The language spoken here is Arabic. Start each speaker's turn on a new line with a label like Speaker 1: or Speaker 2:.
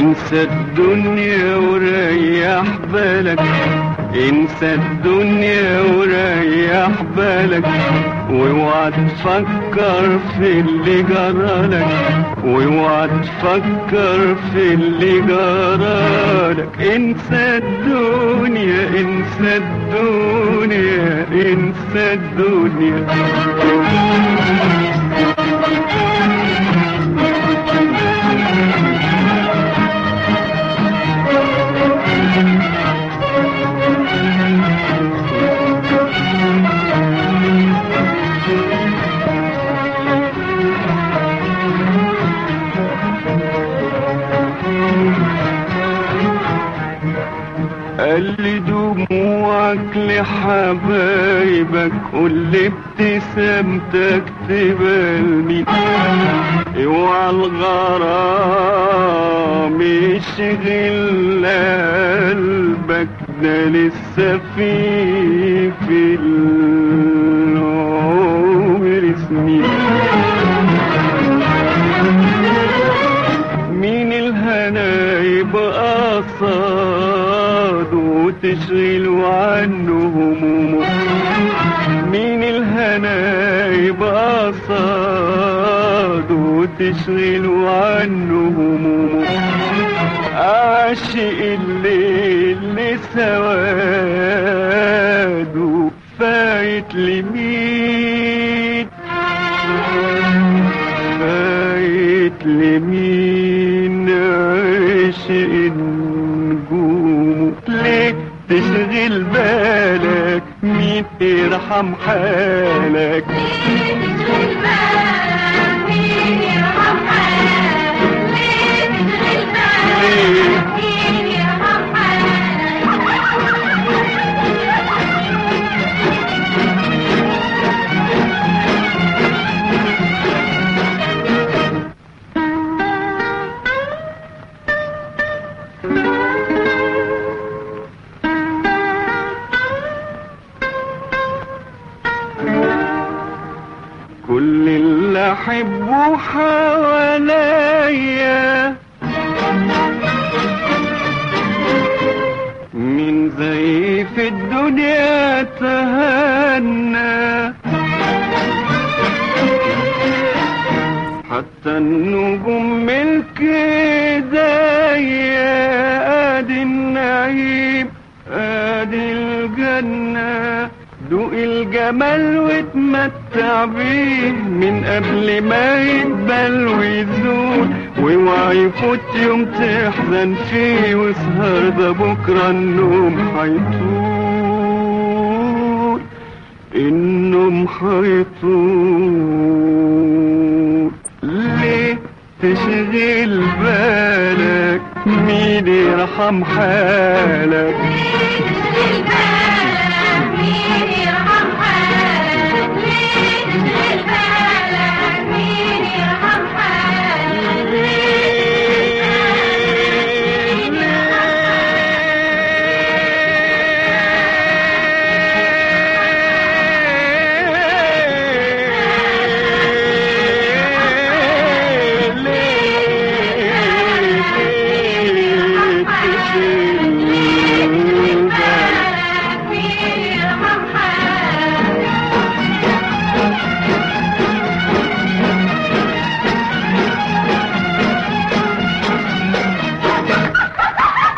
Speaker 1: انسى الدنيا وريح بالك. انسى الدنيا وريح بالك. واوعى تفكر في اللي جرالك واوعى تفكر في اللي جرالك انسى الدنيا انسى الدنيا انسى الدنيا. قال لي دموعك لحبايبك قول ابتسامتك تبالني اوعى الغرام يشغل قلبك ده لسه في في العمر سنين. مين الهنا يبقى صاد وتشغل عنه همومه مين الهنا يبقى صاد وتشغل عنه همومه عاشق الليل لسواده فايت لمين فايت لمين ليه تشغل بالك مين يرحم حالك؟ كل احبه حواليا من زي في الدنيا تهنى. حتى النجوم ملك ايديا ادي النعيم ادي الجنة. دوق الجمال واتمتع بيه من قبل ما يدبل ويزول. واوعى يفوت يوم تحزن فيه واسهر ده بكرة النوم هيطول. النوم هيطول. ليه تشغل بالك؟ مين يرحم حالك؟
Speaker 2: ليه تشغل بالك؟